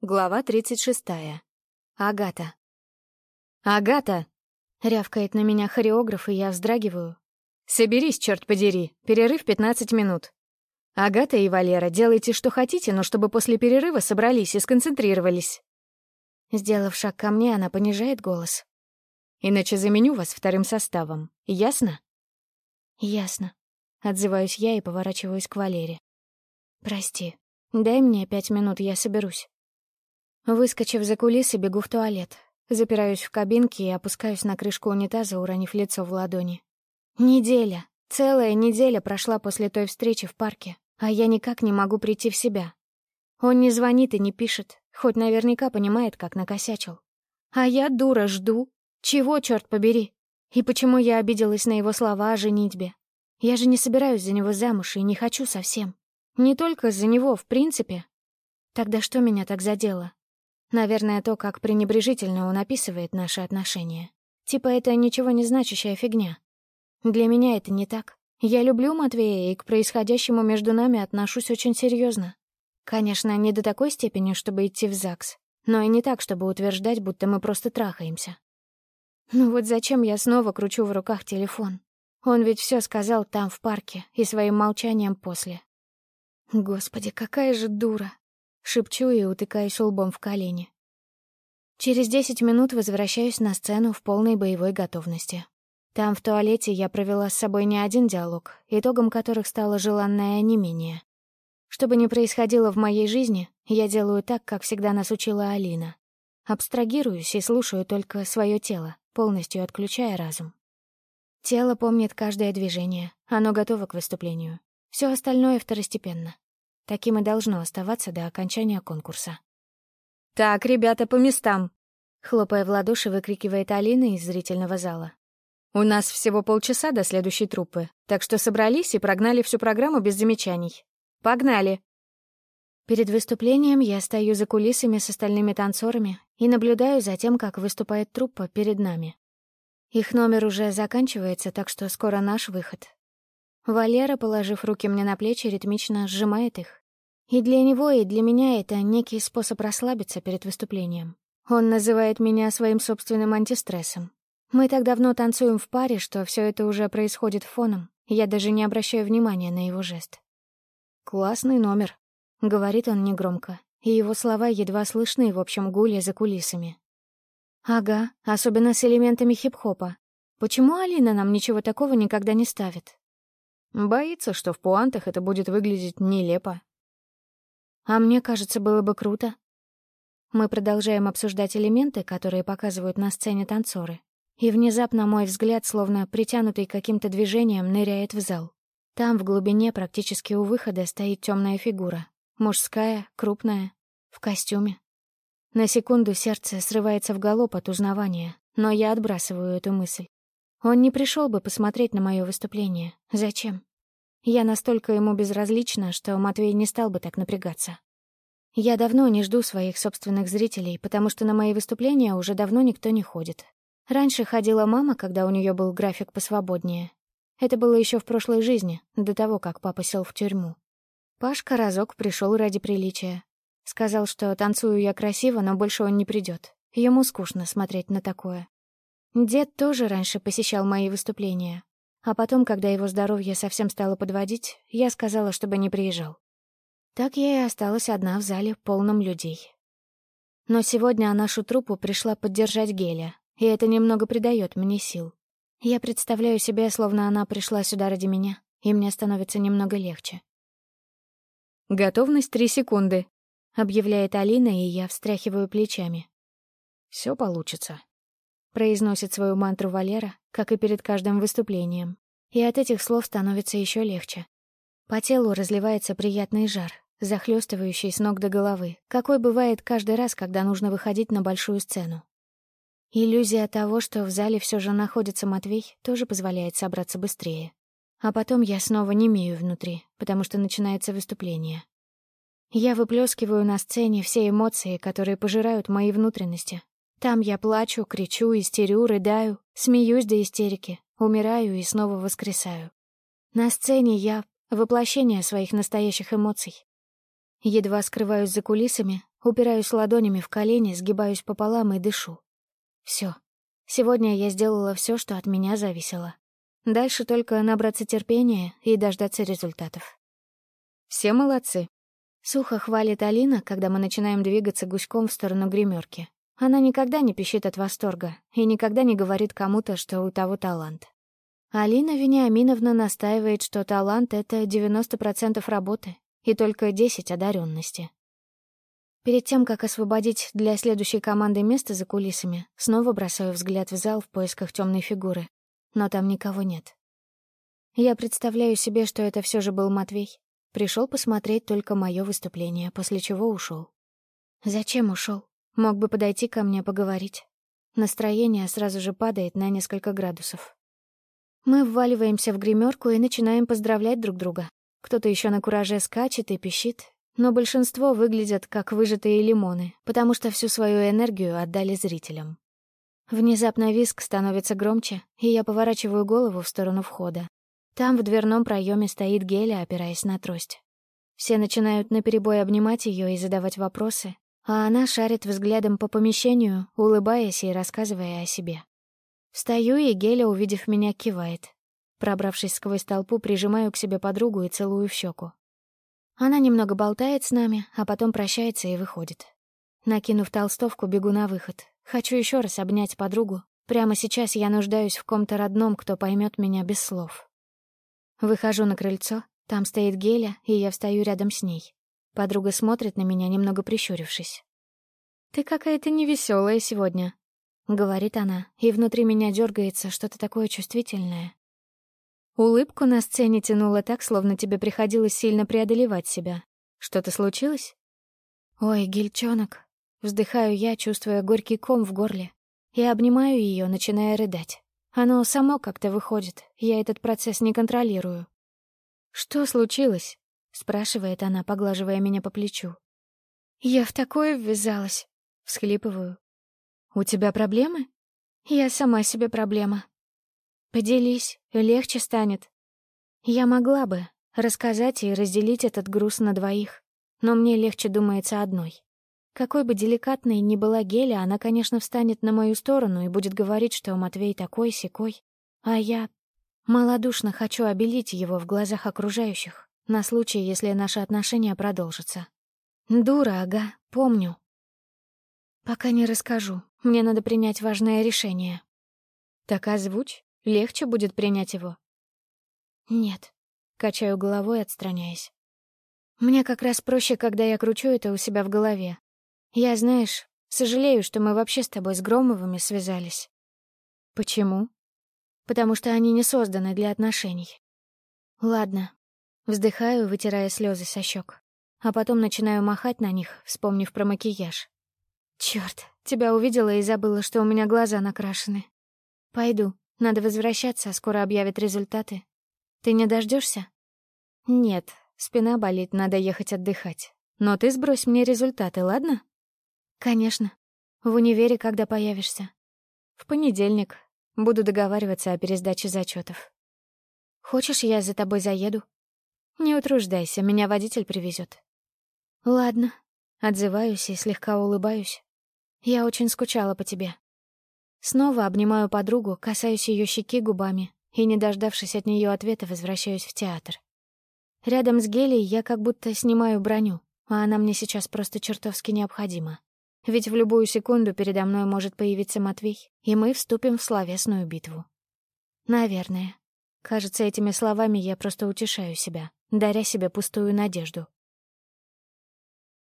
Глава 36. Агата. «Агата!» — рявкает на меня хореограф, и я вздрагиваю. «Соберись, черт подери! Перерыв 15 минут!» «Агата и Валера, делайте, что хотите, но чтобы после перерыва собрались и сконцентрировались!» Сделав шаг ко мне, она понижает голос. «Иначе заменю вас вторым составом. Ясно?» «Ясно», — отзываюсь я и поворачиваюсь к Валере. «Прости. Дай мне пять минут, я соберусь». Выскочив за кулисы, бегу в туалет. Запираюсь в кабинке и опускаюсь на крышку унитаза, уронив лицо в ладони. Неделя. Целая неделя прошла после той встречи в парке, а я никак не могу прийти в себя. Он не звонит и не пишет, хоть наверняка понимает, как накосячил. А я, дура, жду. Чего, черт побери? И почему я обиделась на его слова о женитьбе? Я же не собираюсь за него замуж и не хочу совсем. Не только за него, в принципе. Тогда что меня так задело? Наверное, то, как пренебрежительно он описывает наши отношения. Типа это ничего не значащая фигня. Для меня это не так. Я люблю Матвея и к происходящему между нами отношусь очень серьезно. Конечно, не до такой степени, чтобы идти в ЗАГС, но и не так, чтобы утверждать, будто мы просто трахаемся. Ну вот зачем я снова кручу в руках телефон? Он ведь все сказал там, в парке, и своим молчанием после. Господи, какая же дура! Шепчу и утыкаюсь лбом в колени. Через десять минут возвращаюсь на сцену в полной боевой готовности. Там, в туалете, я провела с собой не один диалог, итогом которых стало желанное онемение. Что бы ни происходило в моей жизни, я делаю так, как всегда нас учила Алина. Абстрагируюсь и слушаю только свое тело, полностью отключая разум. Тело помнит каждое движение, оно готово к выступлению. Все остальное второстепенно. Таким и должно оставаться до окончания конкурса. «Так, ребята, по местам!» Хлопая в ладоши, выкрикивает Алина из зрительного зала. «У нас всего полчаса до следующей труппы, так что собрались и прогнали всю программу без замечаний. Погнали!» Перед выступлением я стою за кулисами с остальными танцорами и наблюдаю за тем, как выступает труппа перед нами. Их номер уже заканчивается, так что скоро наш выход. Валера, положив руки мне на плечи, ритмично сжимает их. И для него, и для меня это некий способ расслабиться перед выступлением. Он называет меня своим собственным антистрессом. Мы так давно танцуем в паре, что все это уже происходит фоном. Я даже не обращаю внимания на его жест. «Классный номер», — говорит он негромко, и его слова едва слышны в общем гуле за кулисами. «Ага, особенно с элементами хип-хопа. Почему Алина нам ничего такого никогда не ставит?» Боится, что в пуантах это будет выглядеть нелепо. А мне кажется, было бы круто. Мы продолжаем обсуждать элементы, которые показывают на сцене танцоры. И внезапно мой взгляд, словно притянутый каким-то движением, ныряет в зал. Там, в глубине, практически у выхода, стоит темная фигура. Мужская, крупная, в костюме. На секунду сердце срывается в галоп от узнавания, но я отбрасываю эту мысль. Он не пришел бы посмотреть на мое выступление. Зачем? Я настолько ему безразлична, что Матвей не стал бы так напрягаться. Я давно не жду своих собственных зрителей, потому что на мои выступления уже давно никто не ходит. Раньше ходила мама, когда у нее был график посвободнее. Это было еще в прошлой жизни, до того, как папа сел в тюрьму. Пашка разок пришел ради приличия. Сказал, что танцую я красиво, но больше он не придет. Ему скучно смотреть на такое. Дед тоже раньше посещал мои выступления. А потом, когда его здоровье совсем стало подводить, я сказала, чтобы не приезжал. Так я и осталась одна в зале, полном людей. Но сегодня нашу труппу пришла поддержать Геля, и это немного придает мне сил. Я представляю себе, словно она пришла сюда ради меня, и мне становится немного легче. «Готовность три секунды», — объявляет Алина, и я встряхиваю плечами. «Все получится», произносит свою мантру Валера, как и перед каждым выступлением. И от этих слов становится еще легче. По телу разливается приятный жар, захлестывающий с ног до головы, какой бывает каждый раз, когда нужно выходить на большую сцену. Иллюзия того, что в зале все же находится Матвей, тоже позволяет собраться быстрее. А потом я снова не имею внутри, потому что начинается выступление. Я выплескиваю на сцене все эмоции, которые пожирают мои внутренности, там я плачу, кричу, истерю, рыдаю, смеюсь до истерики, умираю и снова воскресаю. На сцене я — воплощение своих настоящих эмоций. Едва скрываюсь за кулисами, упираюсь ладонями в колени, сгибаюсь пополам и дышу. Все. Сегодня я сделала все, что от меня зависело. Дальше только набраться терпения и дождаться результатов. Все молодцы. Сухо хвалит Алина, когда мы начинаем двигаться гуськом в сторону гримерки. Она никогда не пищит от восторга и никогда не говорит кому-то, что у того талант. Алина Вениаминовна настаивает, что талант — это 90% работы и только 10% одаренности. Перед тем, как освободить для следующей команды место за кулисами, снова бросаю взгляд в зал в поисках темной фигуры. Но там никого нет. Я представляю себе, что это все же был Матвей. Пришел посмотреть только мое выступление, после чего ушел. Зачем ушел? Мог бы подойти ко мне поговорить. Настроение сразу же падает на несколько градусов. Мы вваливаемся в гримерку и начинаем поздравлять друг друга. Кто-то еще на кураже скачет и пищит, но большинство выглядят как выжатые лимоны, потому что всю свою энергию отдали зрителям. Внезапно виск становится громче, и я поворачиваю голову в сторону входа. Там в дверном проеме стоит Геля, опираясь на трость. Все начинают наперебой обнимать ее и задавать вопросы, а она шарит взглядом по помещению, улыбаясь и рассказывая о себе. Встаю, и Геля, увидев меня, кивает. Пробравшись сквозь толпу, прижимаю к себе подругу и целую в щеку. Она немного болтает с нами, а потом прощается и выходит. Накинув толстовку, бегу на выход. Хочу еще раз обнять подругу. Прямо сейчас я нуждаюсь в ком-то родном, кто поймет меня без слов. Выхожу на крыльцо, там стоит Геля, и я встаю рядом с ней. Подруга смотрит на меня, немного прищурившись. «Ты какая-то невеселая сегодня», — говорит она, и внутри меня дергается что-то такое чувствительное. Улыбку на сцене тянула так, словно тебе приходилось сильно преодолевать себя. Что-то случилось? «Ой, гельчонок», — вздыхаю я, чувствуя горький ком в горле, Я обнимаю ее, начиная рыдать. Оно само как-то выходит, я этот процесс не контролирую. «Что случилось?» спрашивает она, поглаживая меня по плечу. Я в такое ввязалась, всхлипываю. У тебя проблемы? Я сама себе проблема. Поделись, легче станет. Я могла бы рассказать и разделить этот груз на двоих, но мне легче думается одной. Какой бы деликатной ни была Геля, она, конечно, встанет на мою сторону и будет говорить, что Матвей такой-сякой. А я малодушно хочу обелить его в глазах окружающих на случай, если наши отношения продолжатся. Дура, ага, помню. Пока не расскажу. Мне надо принять важное решение. Так озвучь, легче будет принять его. Нет. Качаю головой, отстраняясь. Мне как раз проще, когда я кручу это у себя в голове. Я, знаешь, сожалею, что мы вообще с тобой с Громовыми связались. Почему? Потому что они не созданы для отношений. Ладно, Вздыхаю, вытирая слезы со щек. А потом начинаю махать на них, вспомнив про макияж. Черт, тебя увидела и забыла, что у меня глаза накрашены. Пойду, надо возвращаться, а скоро объявят результаты. Ты не дождешься? Нет, спина болит, надо ехать отдыхать. Но ты сбрось мне результаты, ладно? Конечно. В универе когда появишься? В понедельник. Буду договариваться о пересдаче зачетов. Хочешь, я за тобой заеду? Не утруждайся, меня водитель привезет. Ладно, отзываюсь и слегка улыбаюсь. Я очень скучала по тебе. Снова обнимаю подругу, касаюсь ее щеки губами и, не дождавшись от нее ответа, возвращаюсь в театр. Рядом с Гелией я как будто снимаю броню, а она мне сейчас просто чертовски необходима. Ведь в любую секунду передо мной может появиться Матвей, и мы вступим в словесную битву. Наверное. Кажется, этими словами я просто утешаю себя даря себе пустую надежду.